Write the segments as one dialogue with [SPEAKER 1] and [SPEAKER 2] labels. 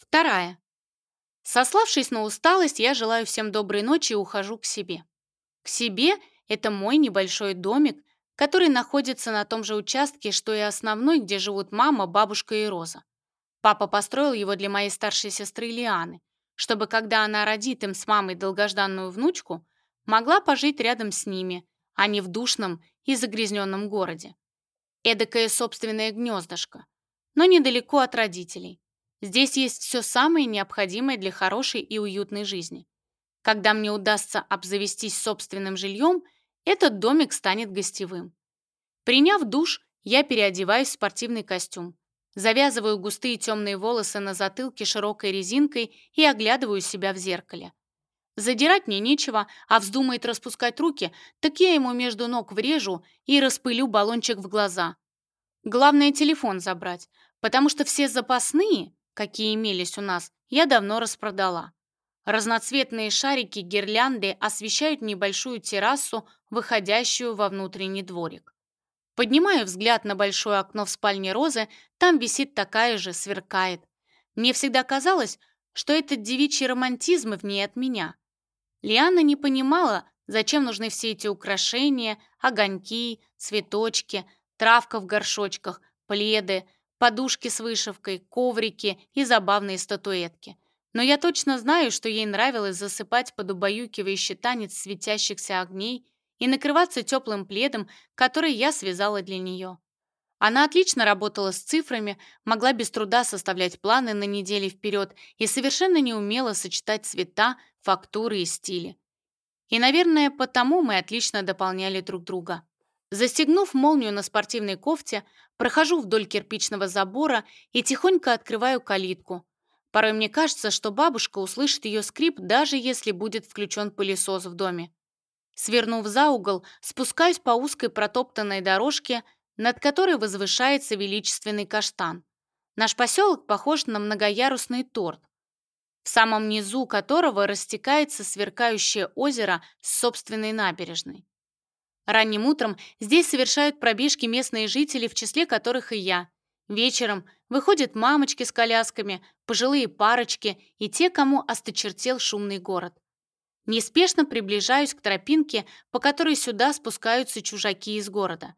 [SPEAKER 1] Вторая. Сославшись на усталость, я желаю всем доброй ночи и ухожу к себе. К себе — это мой небольшой домик, который находится на том же участке, что и основной, где живут мама, бабушка и Роза. Папа построил его для моей старшей сестры Лианы, чтобы, когда она родит им с мамой долгожданную внучку, могла пожить рядом с ними, а не в душном и загрязненном городе. Эдакое собственное гнездышко, но недалеко от родителей. Здесь есть все самое необходимое для хорошей и уютной жизни. Когда мне удастся обзавестись собственным жильем, этот домик станет гостевым. Приняв душ, я переодеваюсь в спортивный костюм. Завязываю густые темные волосы на затылке широкой резинкой и оглядываю себя в зеркале. Задирать мне нечего, а вздумает распускать руки, так я ему между ног врежу и распылю баллончик в глаза. Главное телефон забрать, потому что все запасные какие имелись у нас, я давно распродала. Разноцветные шарики гирлянды освещают небольшую террасу, выходящую во внутренний дворик. Поднимаю взгляд на большое окно в спальне Розы, там висит такая же, сверкает. Мне всегда казалось, что этот девичий романтизм в ней от меня. Лиана не понимала, зачем нужны все эти украшения, огоньки, цветочки, травка в горшочках, пледы – подушки с вышивкой, коврики и забавные статуэтки. Но я точно знаю, что ей нравилось засыпать под убаюкивающий танец светящихся огней и накрываться теплым пледом, который я связала для нее. Она отлично работала с цифрами, могла без труда составлять планы на недели вперед и совершенно не умела сочетать цвета, фактуры и стили. И, наверное, потому мы отлично дополняли друг друга. Застегнув молнию на спортивной кофте, Прохожу вдоль кирпичного забора и тихонько открываю калитку. Порой мне кажется, что бабушка услышит ее скрип, даже если будет включен пылесос в доме. Свернув за угол, спускаюсь по узкой протоптанной дорожке, над которой возвышается величественный каштан. Наш поселок похож на многоярусный торт, в самом низу которого растекается сверкающее озеро с собственной набережной. Ранним утром здесь совершают пробежки местные жители, в числе которых и я. Вечером выходят мамочки с колясками, пожилые парочки и те, кому осточертел шумный город. Неспешно приближаюсь к тропинке, по которой сюда спускаются чужаки из города.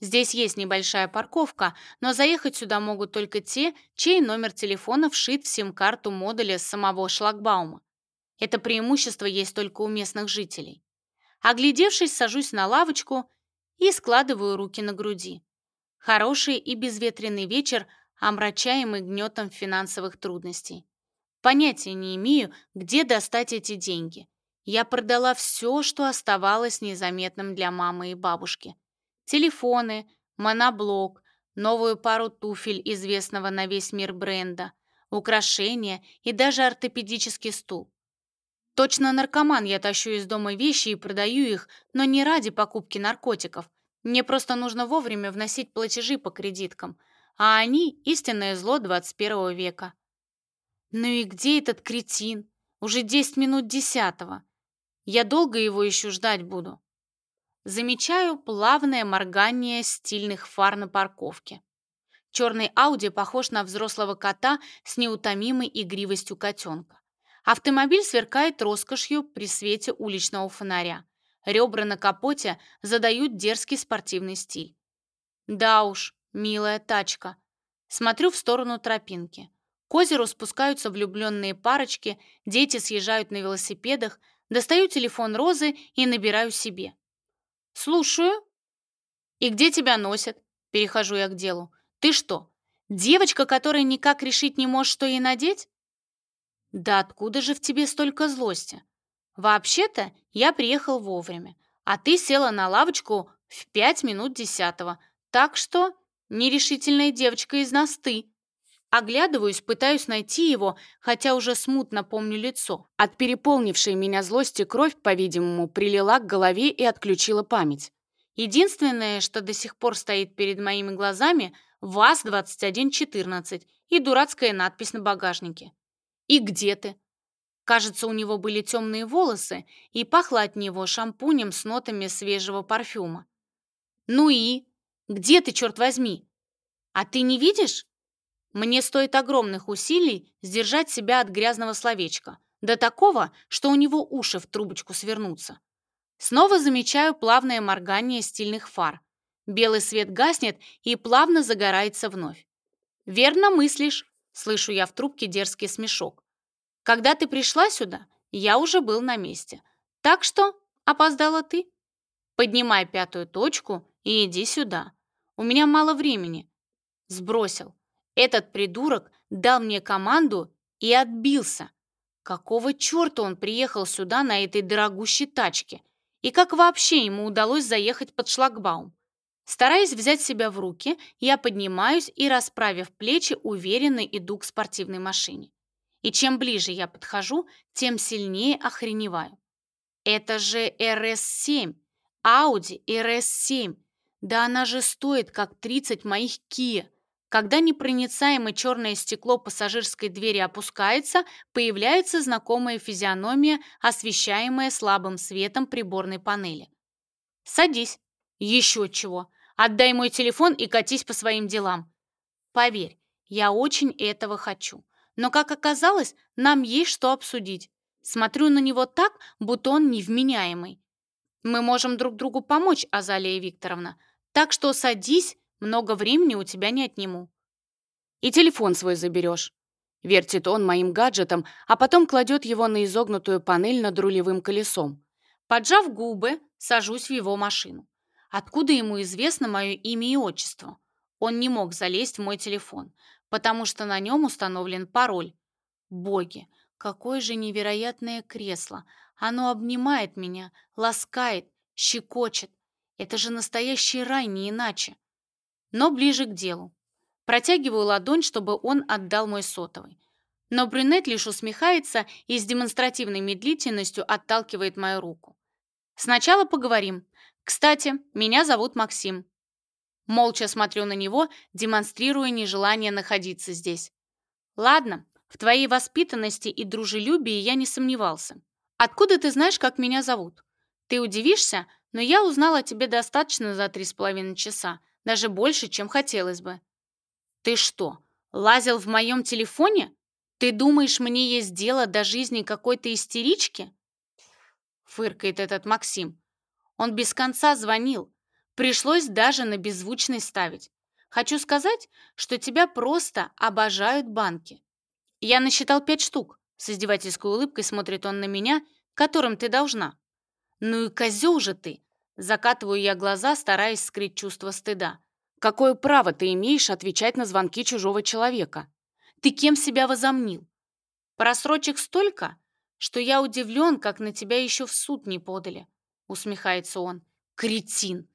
[SPEAKER 1] Здесь есть небольшая парковка, но заехать сюда могут только те, чей номер телефона вшит в сим-карту модуля самого шлагбаума. Это преимущество есть только у местных жителей. Оглядевшись, сажусь на лавочку и складываю руки на груди. Хороший и безветренный вечер, омрачаемый гнетом финансовых трудностей. Понятия не имею, где достать эти деньги. Я продала все, что оставалось незаметным для мамы и бабушки. Телефоны, моноблок, новую пару туфель известного на весь мир бренда, украшения и даже ортопедический стул. Точно наркоман я тащу из дома вещи и продаю их, но не ради покупки наркотиков. Мне просто нужно вовремя вносить платежи по кредиткам, а они — истинное зло 21 века. Ну и где этот кретин? Уже 10 минут десятого. Я долго его еще ждать буду. Замечаю плавное моргание стильных фар на парковке. Черный Ауди похож на взрослого кота с неутомимой игривостью котенка. Автомобиль сверкает роскошью при свете уличного фонаря. Ребра на капоте задают дерзкий спортивный стиль. Да уж, милая тачка. Смотрю в сторону тропинки. К озеру спускаются влюбленные парочки, дети съезжают на велосипедах, достаю телефон Розы и набираю себе. «Слушаю». «И где тебя носят?» Перехожу я к делу. «Ты что, девочка, которая никак решить не может, что ей надеть?» Да откуда же в тебе столько злости? Вообще-то я приехал вовремя, а ты села на лавочку в пять минут десятого, так что нерешительная девочка из нас ты. Оглядываюсь, пытаюсь найти его, хотя уже смутно помню лицо. От переполнившей меня злости кровь, по-видимому, прилила к голове и отключила память. Единственное, что до сих пор стоит перед моими глазами – ВАЗ-2114 и дурацкая надпись на багажнике. «И где ты?» Кажется, у него были темные волосы, и пахло от него шампунем с нотами свежего парфюма. «Ну и? Где ты, черт возьми? А ты не видишь?» Мне стоит огромных усилий сдержать себя от грязного словечка, до такого, что у него уши в трубочку свернутся. Снова замечаю плавное моргание стильных фар. Белый свет гаснет и плавно загорается вновь. «Верно мыслишь», Слышу я в трубке дерзкий смешок. «Когда ты пришла сюда, я уже был на месте. Так что опоздала ты. Поднимай пятую точку и иди сюда. У меня мало времени». Сбросил. Этот придурок дал мне команду и отбился. Какого черта он приехал сюда на этой дорогущей тачке? И как вообще ему удалось заехать под шлагбаум? Стараясь взять себя в руки, я поднимаюсь и, расправив плечи, уверенно иду к спортивной машине. И чем ближе я подхожу, тем сильнее охреневаю. Это же RS7, Audi RS7. Да она же стоит, как 30 моих Kia. Когда непроницаемое черное стекло пассажирской двери опускается, появляется знакомая физиономия, освещаемая слабым светом приборной панели. «Садись», еще чего. Отдай мой телефон и катись по своим делам. Поверь, я очень этого хочу. Но, как оказалось, нам есть что обсудить. Смотрю на него так, будто он невменяемый. Мы можем друг другу помочь, Азалия Викторовна. Так что садись, много времени у тебя не отниму. И телефон свой заберешь. Вертит он моим гаджетом, а потом кладет его на изогнутую панель над рулевым колесом. Поджав губы, сажусь в его машину. Откуда ему известно мое имя и отчество? Он не мог залезть в мой телефон, потому что на нем установлен пароль. Боги, какое же невероятное кресло! Оно обнимает меня, ласкает, щекочет. Это же настоящий рай, не иначе. Но ближе к делу. Протягиваю ладонь, чтобы он отдал мой сотовый. Но брюнет лишь усмехается и с демонстративной медлительностью отталкивает мою руку. «Сначала поговорим», «Кстати, меня зовут Максим». Молча смотрю на него, демонстрируя нежелание находиться здесь. «Ладно, в твоей воспитанности и дружелюбии я не сомневался. Откуда ты знаешь, как меня зовут? Ты удивишься, но я узнала о тебе достаточно за три с половиной часа, даже больше, чем хотелось бы». «Ты что, лазил в моем телефоне? Ты думаешь, мне есть дело до жизни какой-то истерички?» Фыркает этот Максим. Он без конца звонил. Пришлось даже на беззвучный ставить. Хочу сказать, что тебя просто обожают банки. Я насчитал пять штук. С издевательской улыбкой смотрит он на меня, которым ты должна. Ну и козел же ты. Закатываю я глаза, стараясь скрыть чувство стыда. Какое право ты имеешь отвечать на звонки чужого человека? Ты кем себя возомнил? Просрочек столько, что я удивлен, как на тебя еще в суд не подали. — усмехается он. «Кретин!»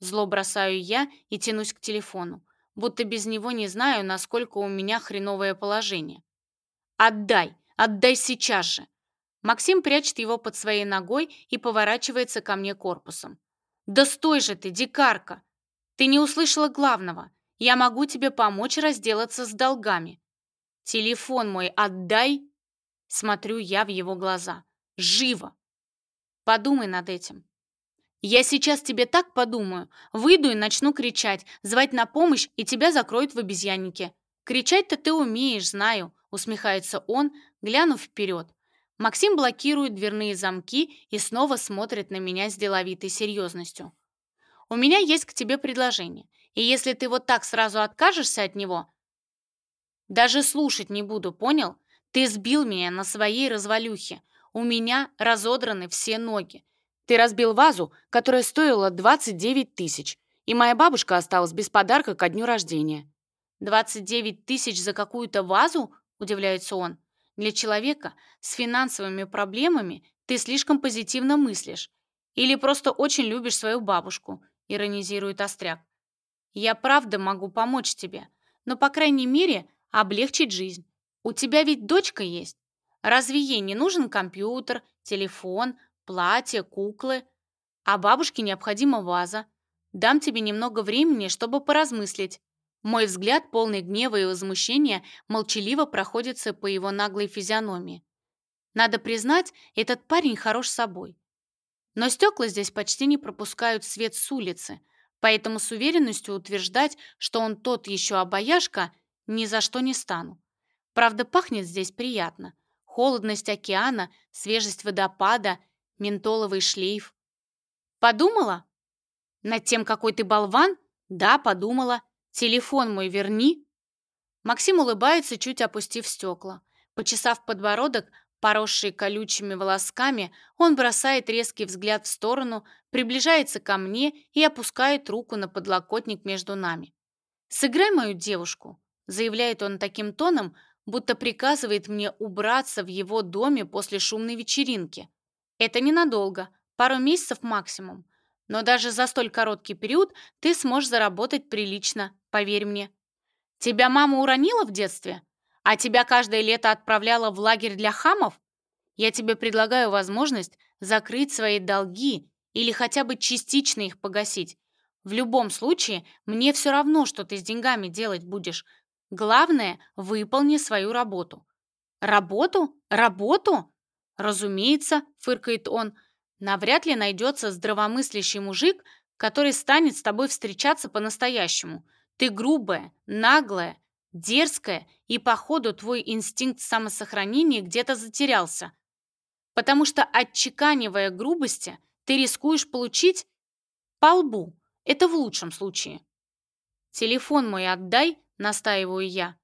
[SPEAKER 1] Зло бросаю я и тянусь к телефону, будто без него не знаю, насколько у меня хреновое положение. «Отдай! Отдай сейчас же!» Максим прячет его под своей ногой и поворачивается ко мне корпусом. «Да стой же ты, дикарка! Ты не услышала главного. Я могу тебе помочь разделаться с долгами. Телефон мой отдай!» Смотрю я в его глаза. «Живо!» Подумай над этим. Я сейчас тебе так подумаю. Выйду и начну кричать, звать на помощь, и тебя закроют в обезьяннике. Кричать-то ты умеешь, знаю, усмехается он, глянув вперед. Максим блокирует дверные замки и снова смотрит на меня с деловитой серьезностью. «У меня есть к тебе предложение, и если ты вот так сразу откажешься от него...» «Даже слушать не буду, понял? Ты сбил меня на своей развалюхе. У меня разодраны все ноги. Ты разбил вазу, которая стоила 29 тысяч, и моя бабушка осталась без подарка ко дню рождения». «29 тысяч за какую-то вазу?» – удивляется он. «Для человека с финансовыми проблемами ты слишком позитивно мыслишь. Или просто очень любишь свою бабушку», – иронизирует Остряк. «Я правда могу помочь тебе, но, по крайней мере, облегчить жизнь. У тебя ведь дочка есть. Разве ей не нужен компьютер, телефон, платье, куклы? А бабушке необходима ваза. Дам тебе немного времени, чтобы поразмыслить. Мой взгляд, полный гнева и возмущения, молчаливо проходится по его наглой физиономии. Надо признать, этот парень хорош собой. Но стекла здесь почти не пропускают свет с улицы, поэтому с уверенностью утверждать, что он тот еще обаяшка, ни за что не стану. Правда, пахнет здесь приятно – холодность океана, свежесть водопада, ментоловый шлейф. Подумала? Над тем, какой ты болван? Да, подумала. Телефон мой верни. Максим улыбается, чуть опустив стекла. Почесав подбородок, поросший колючими волосками, он бросает резкий взгляд в сторону, приближается ко мне и опускает руку на подлокотник между нами. «Сыграй мою девушку», — заявляет он таким тоном, будто приказывает мне убраться в его доме после шумной вечеринки. Это ненадолго, пару месяцев максимум. Но даже за столь короткий период ты сможешь заработать прилично, поверь мне. Тебя мама уронила в детстве? А тебя каждое лето отправляла в лагерь для хамов? Я тебе предлагаю возможность закрыть свои долги или хотя бы частично их погасить. В любом случае, мне все равно, что ты с деньгами делать будешь, Главное, выполни свою работу». «Работу? Работу?» «Разумеется», — фыркает он, «навряд ли найдется здравомыслящий мужик, который станет с тобой встречаться по-настоящему. Ты грубая, наглая, дерзкая, и, походу, твой инстинкт самосохранения где-то затерялся. Потому что, отчеканивая грубости, ты рискуешь получить по лбу. Это в лучшем случае. Телефон мой отдай — настаиваю я.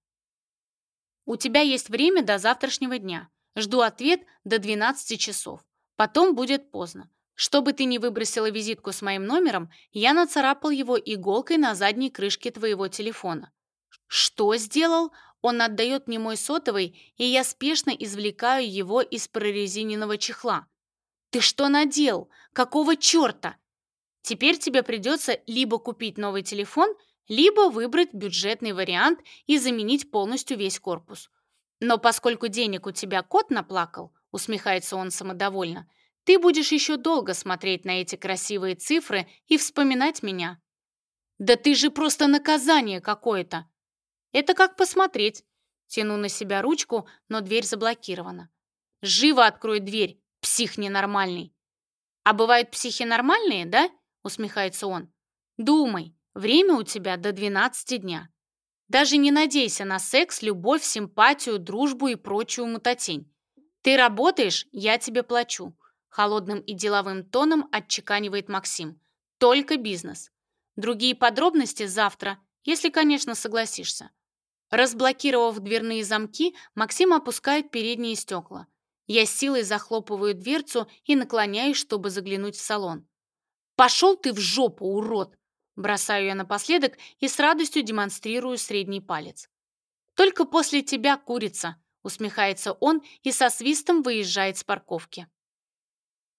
[SPEAKER 1] «У тебя есть время до завтрашнего дня. Жду ответ до 12 часов. Потом будет поздно. Чтобы ты не выбросила визитку с моим номером, я нацарапал его иголкой на задней крышке твоего телефона». «Что сделал?» Он отдает мне мой сотовый, и я спешно извлекаю его из прорезиненного чехла. «Ты что надел? Какого черта?» Теперь тебе придется либо купить новый телефон – либо выбрать бюджетный вариант и заменить полностью весь корпус. Но поскольку денег у тебя кот наплакал, усмехается он самодовольно, ты будешь еще долго смотреть на эти красивые цифры и вспоминать меня. Да ты же просто наказание какое-то. Это как посмотреть. Тяну на себя ручку, но дверь заблокирована. Живо открой дверь, псих ненормальный. А бывают психи нормальные, да? Усмехается он. Думай. Время у тебя до 12 дня. Даже не надейся на секс, любовь, симпатию, дружбу и прочую мутатень. Ты работаешь, я тебе плачу. Холодным и деловым тоном отчеканивает Максим. Только бизнес. Другие подробности завтра, если, конечно, согласишься. Разблокировав дверные замки, Максим опускает передние стекла. Я силой захлопываю дверцу и наклоняюсь, чтобы заглянуть в салон. «Пошел ты в жопу, урод!» Бросаю я напоследок и с радостью демонстрирую средний палец. «Только после тебя курица», — усмехается он и со свистом выезжает с парковки.